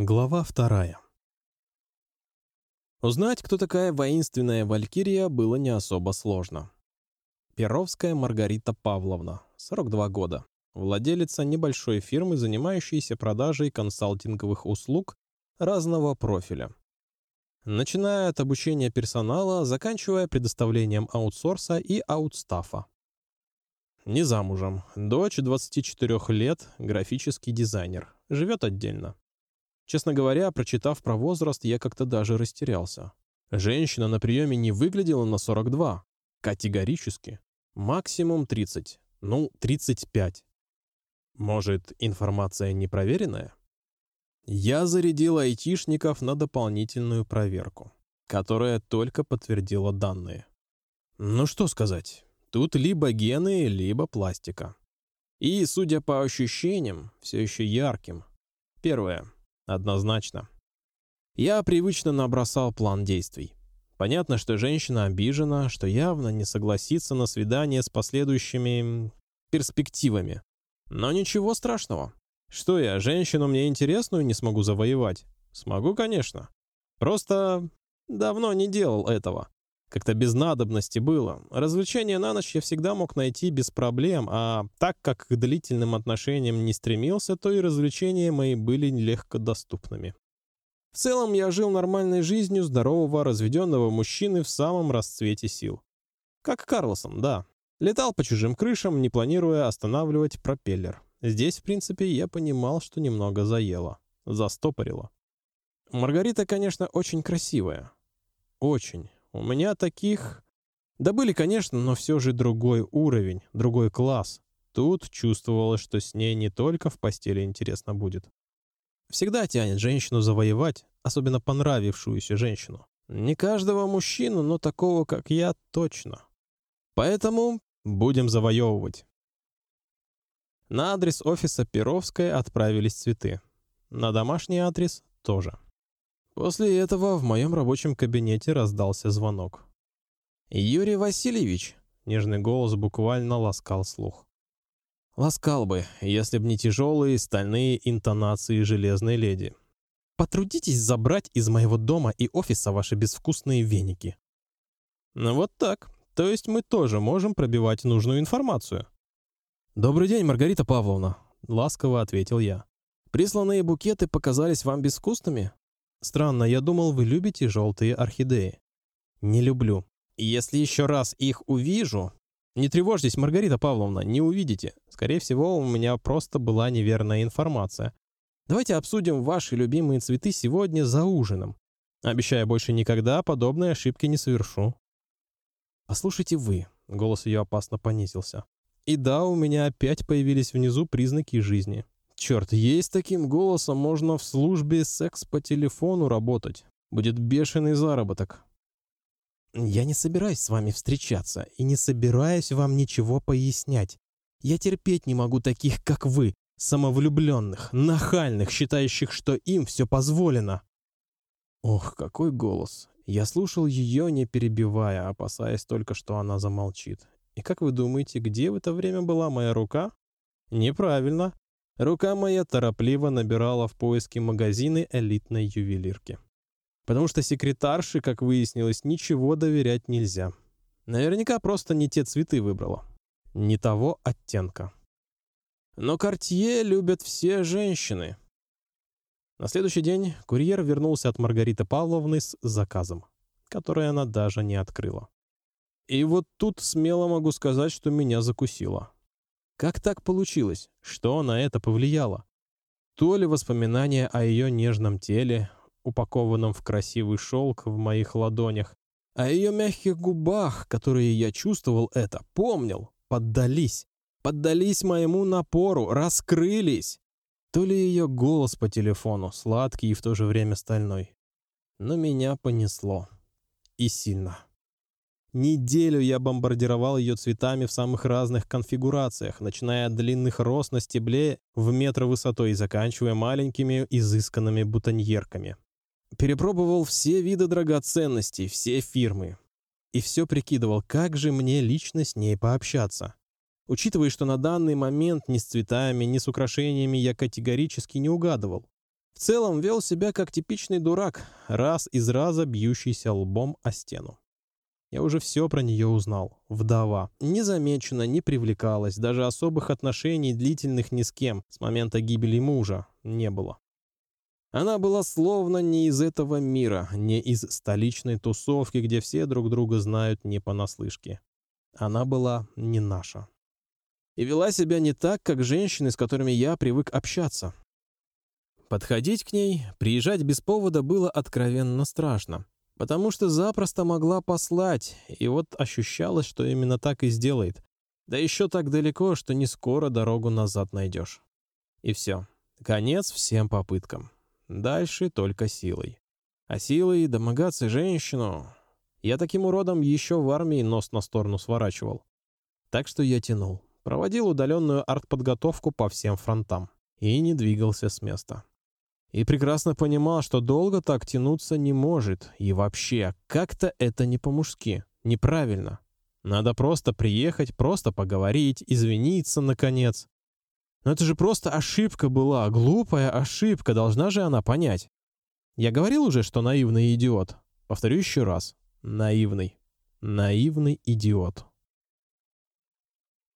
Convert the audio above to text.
Глава вторая. Узнать, кто такая воинственная валькирия, было не особо сложно. Перовская Маргарита Павловна, 42 года, владелица небольшой фирмы, занимающейся продажей консалтинговых услуг разного профиля. Начиная от обучения персонала, заканчивая предоставлением аутсорса и аутстафа. Не замужем, дочь 24 лет, графический дизайнер, живет отдельно. Честно говоря, прочитав про возраст, я как-то даже растерялся. Женщина на приеме не выглядела на 42. Категорически. Максимум 30. Ну, 35. Может, информация непроверенная? Я зарядил айтишников на дополнительную проверку, которая только подтвердила данные. Ну что сказать, тут либо гены, либо пластика. И, судя по ощущениям, все еще ярким. Первое. Однозначно. Я привычно набросал план действий. Понятно, что женщина обижена, что явно не согласится на свидание с последующими перспективами. Но ничего страшного. Что я, женщину мне интересную не смогу завоевать? Смогу, конечно. Просто давно не делал этого. Как-то без надобности было. Развлечения на ночь я всегда мог найти без проблем, а так как к длительным отношениям не стремился, то и развлечения мои были легко доступными. В целом я жил нормальной жизнью здорового разведенного мужчины в самом расцвете сил. Как Карлсон, да. Летал по чужим крышам, не планируя останавливать пропеллер. Здесь, в принципе, я понимал, что немного заело. Застопорило. Маргарита, конечно, очень красивая. Очень. У меня таких... Да были, конечно, но все же другой уровень, другой класс. Тут чувствовалось, что с ней не только в постели интересно будет. Всегда тянет женщину завоевать, особенно понравившуюся женщину. Не каждого мужчину, но такого, как я, точно. Поэтому будем завоевывать. На адрес офиса Перовской отправились цветы. На домашний адрес тоже. После этого в моем рабочем кабинете раздался звонок. «Юрий Васильевич!» — нежный голос буквально ласкал слух. Ласкал бы, если б не тяжелые стальные интонации железной леди. «Потрудитесь забрать из моего дома и офиса ваши безвкусные веники». Ну вот так. То есть мы тоже можем пробивать нужную информацию. «Добрый день, Маргарита Павловна», — ласково ответил я. «Присланные букеты показались вам безвкусными?» Странно, я думал, вы любите желтые орхидеи. Не люблю. Если еще раз их увижу... Не тревожьтесь, Маргарита Павловна, не увидите. Скорее всего, у меня просто была неверная информация. Давайте обсудим ваши любимые цветы сегодня за ужином. Обещаю, больше никогда подобной ошибки не совершу. Послушайте вы. Голос ее опасно понизился. И да, у меня опять появились внизу признаки жизни. Черт, есть таким голосом можно в службе секс по телефону работать. Будет бешеный заработок. Я не собираюсь с вами встречаться и не собираюсь вам ничего пояснять. Я терпеть не могу таких, как вы, самовлюбленных, нахальных, считающих, что им все позволено. Ох, какой голос. Я слушал ее, не перебивая, опасаясь только, что она замолчит. И как вы думаете, где в это время была моя рука? Неправильно. Рука моя торопливо набирала в поиске магазины элитной ювелирки. Потому что секретарше, как выяснилось, ничего доверять нельзя. Наверняка просто не те цветы выбрала. Не того оттенка. Но Кортье любят все женщины. На следующий день курьер вернулся от Маргариты Павловны с заказом, который она даже не открыла. И вот тут смело могу сказать, что меня закусило. Как так получилось? Что на это повлияло? То ли воспоминания о ее нежном теле, упакованном в красивый шелк в моих ладонях, о ее мягких губах, которые я чувствовал это, помнил, поддались, поддались моему напору, раскрылись. То ли ее голос по телефону, сладкий и в то же время стальной. Но меня понесло. И сильно. Неделю я бомбардировал ее цветами в самых разных конфигурациях, начиная от длинных роз на стебле в метр высотой и заканчивая маленькими изысканными бутоньерками. Перепробовал все виды драгоценностей, все фирмы. И все прикидывал, как же мне лично с ней пообщаться. Учитывая, что на данный момент ни с цветами, ни с украшениями я категорически не угадывал. В целом вел себя как типичный дурак, раз из раза бьющийся лбом о стену. Я уже все про нее узнал. Вдова. Не замечена, не привлекалась, даже особых отношений длительных ни с кем с момента гибели мужа не было. Она была словно не из этого мира, не из столичной тусовки, где все друг друга знают не понаслышке. Она была не наша. И вела себя не так, как женщины, с которыми я привык общаться. Подходить к ней, приезжать без повода было откровенно страшно. Потому что запросто могла послать, и вот ощущалось, что именно так и сделает. Да еще так далеко, что не скоро дорогу назад найдешь. И все. Конец всем попыткам. Дальше только силой. А силой домогаться женщину... Я таким уродом еще в армии нос на сторону сворачивал. Так что я тянул. Проводил удаленную артподготовку по всем фронтам. И не двигался с места. И прекрасно понимал, что долго так тянуться не может. И вообще, как-то это не по-мужски. Неправильно. Надо просто приехать, просто поговорить, извиниться, наконец. Но это же просто ошибка была, глупая ошибка, должна же она понять. Я говорил уже, что наивный идиот. Повторю еще раз. Наивный. Наивный идиот.